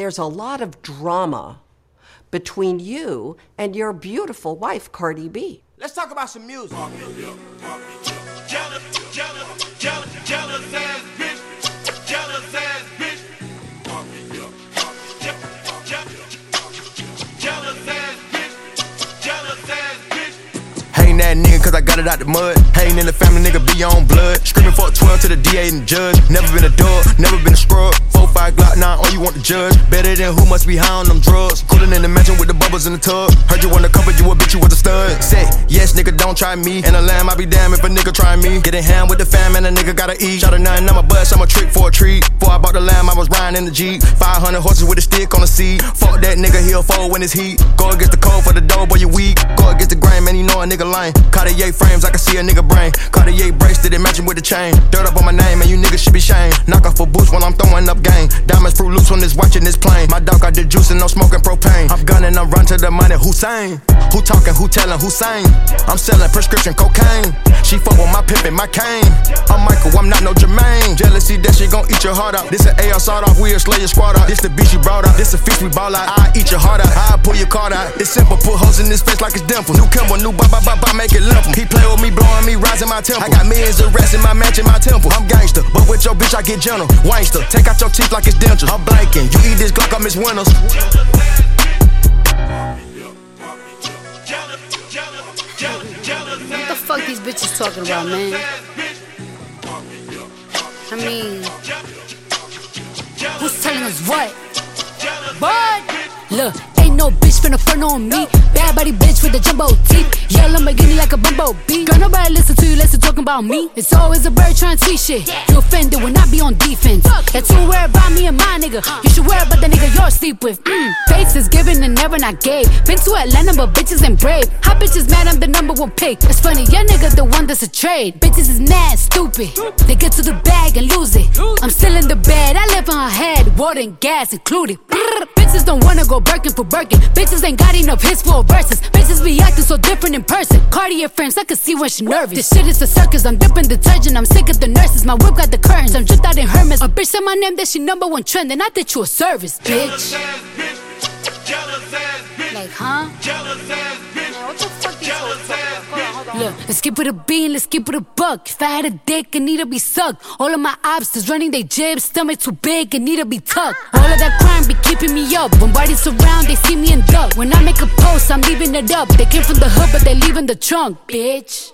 there's a lot of drama between you and your beautiful wife, Cardi B. Let's talk about some music. Jealous, jealous, jealous, jealous ass bitch. Jealous ass bitch. Jealous ass bitch. Jealous ass bitch. Hating that nigga cause I got it out the mud. Hating in the family, nigga be on blood. Screaming for a 12 to the DA and the judge. Never been a dog, never want to judge. Better than who must be high on them drugs. Cooling in the mansion with the bubbles in the tub. Heard you wanna cover, you a bitch, you was a stud. Say, yes, nigga, don't try me. And a lamb, I be damn if a nigga try me. Getting ham with the fam and a nigga gotta eat. Shot a nine, I'm a bust, I'm a trick for a treat. Before I bought the lamb, I was riding in the Jeep. 500 horses with a stick on the seat. Fuck that nigga, he'll fold when it's heat. Go against the cold for the dough, boy, you know a nigga lame. Cartier frames, I can see a nigga brain. Cartier bracelet, it matching with the chain. Dirt up on my name, and you niggas should be shamed. Knock off a boost when I'm throwing up game. Diamonds fruit loose when it's watching this plane. My dog got the juice and no smoking propane. I'm gunning, I'm run to the money. Hussein. Who talking, who telling, who saying? I'm selling prescription cocaine. She fuck with my pimp and my cane. I'm Michael, I'm not no Jermaine. Eat your heart out. This an AR sawed off, we'll slay squad out. This the beat you brought out. This a feast we ball out. I eat your heart out. I pull your card out. It's simple, put holes in his face like it's dimples. New Kimber, new ba ba ba ba, make it limp. He play with me, blowing me, rising my temple. I got millions of rats in my match in my temple. I'm gangster, but with your bitch I get gentle. Wangster, take out your teeth like it's dentures. I'm blanking. You eat this Glock, I miss jealous What the fuck these bitches talking about, man? I mean, who's telling us what? What? Look, ain't no bitch finna front on me. Bad body bitch with the jumbo teeth. Yell Lamborghini like a bumblebee. Girl, nobody listen to you, listen talking about me. It's always a bird trying to teach shit. You offended when I be on defense. That's too worry about me and my nigga. You should worry about the nigga you're sleep with. Mm. Fates is given and never not gave. Been to Atlanta, but bitches ain't brave. Hot bitches mad I'm the number one pick? It's funny, your nigga the one that's a trade. Bitches is mad, stupid. They get to the bag and lose it. I'm still in the bed, water and gas included. Bitches don't wanna go Birkin for Birkin. Bitches ain't got enough hits for verses. Bitches be acting so different in person. Cartier frames, I can see when she nervous. This shit is a circus, I'm dipping detergent. I'm sick of the nurses. My whip got the curtains, I'm dripped out in Hermes. A bitch said my name, that she number one trend, and I did you a service, bitch. ass bitch. Jealous ass bitch. Like, huh? Jealous ass bitch. Look, let's keep it a bean, let's keep it a buck. If I had a dick, it need to be sucked. All of my obstacles running they jibs, stomach too big, it need to be tucked. All of that crime be keeping me up. When bodies surround, they see me in duck. When I make a post, I'm leaving it up. They came from the hood, but they leaving the trunk, bitch.